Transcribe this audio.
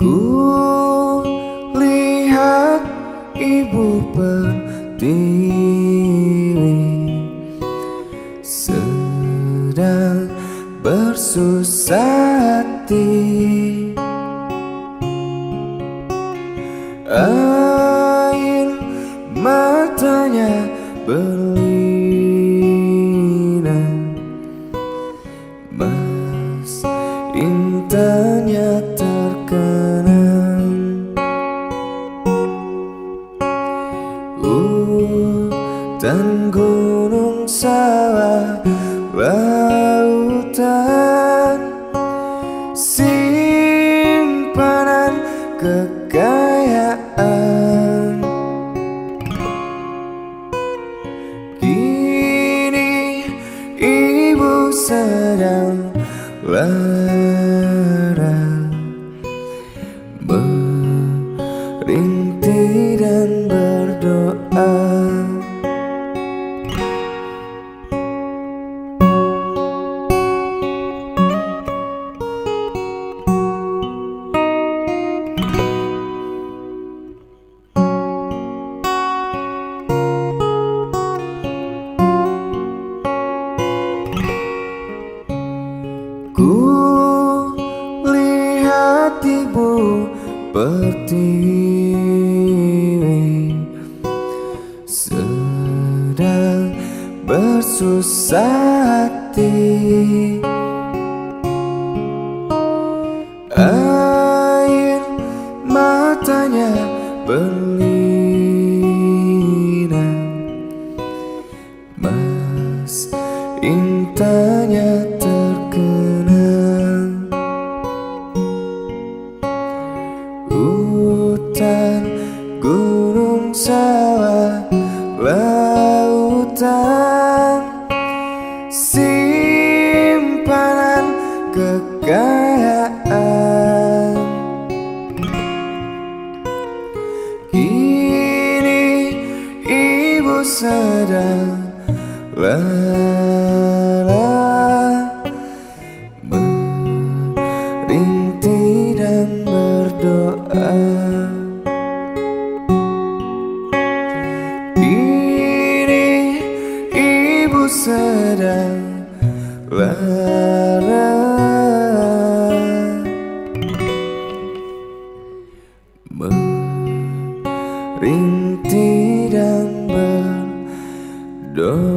Ku lihat ibu pertiwi Sedang bersusah hati Air matanya berlinang Mas intannya terkenang Hutan gunung sawah lautan Simpanan kekayaan. Kini ibu sedang lara ibu pertiwi Sedang bersusah hati. Air matanya berlinang Mas intannya lautan Simpanan kekayaan. Kini ibu sedang lara lara Merintih dan berdoa